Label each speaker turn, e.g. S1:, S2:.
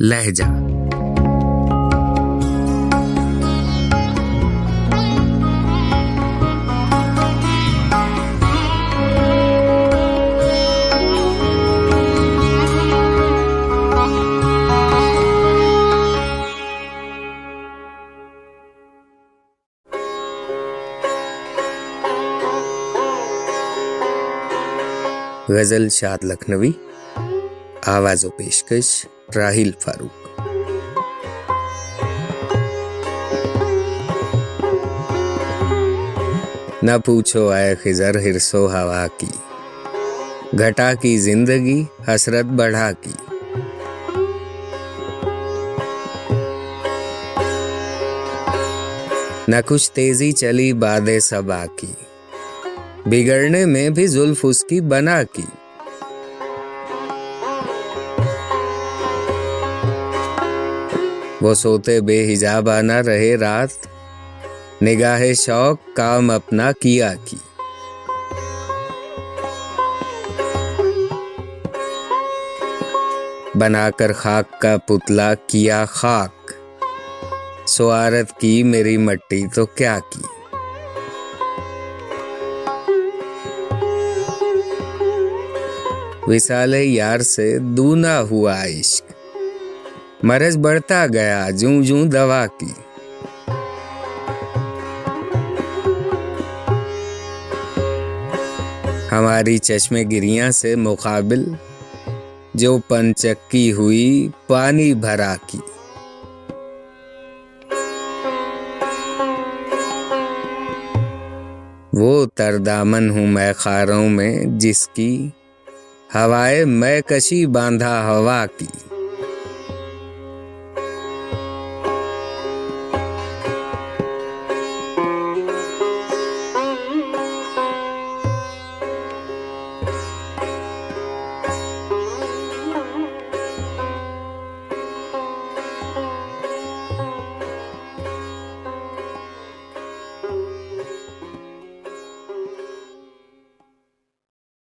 S1: لہجہ۔ غزل شاد لکھنوی آواز و پیشکش۔ راہیل فاروق۔ نہ پوچھو آئے خزر ہرسو ہوا کی۔ گھٹا کی زندگی، حسرت بڑھا کی۔ نہ کچھ تیزی چلی باد سبا کی۔ بگڑنے میں بھی زلف اس کی بنا کی۔ وہ سوتے بے حجاب آنا رہے رات۔ نگاہ شوق کام اپنا کیا کی۔ بنا کر خاک کا پتلا کیا خاک۔ سوارت کی میری مٹی تو کیا کی۔ وسال یار سے دونا ہوا عشق۔ مرض بڑھتا گیا، جوں جوں دوا کی۔ ہماری چشمے گریاں سے مقابل، جو پنچکی ہوئی، پانی بھرا کی۔ وہ تردامن ہوں میں خاروں میں، جس کی ہوائے میں کشی باندھا ہوا کی۔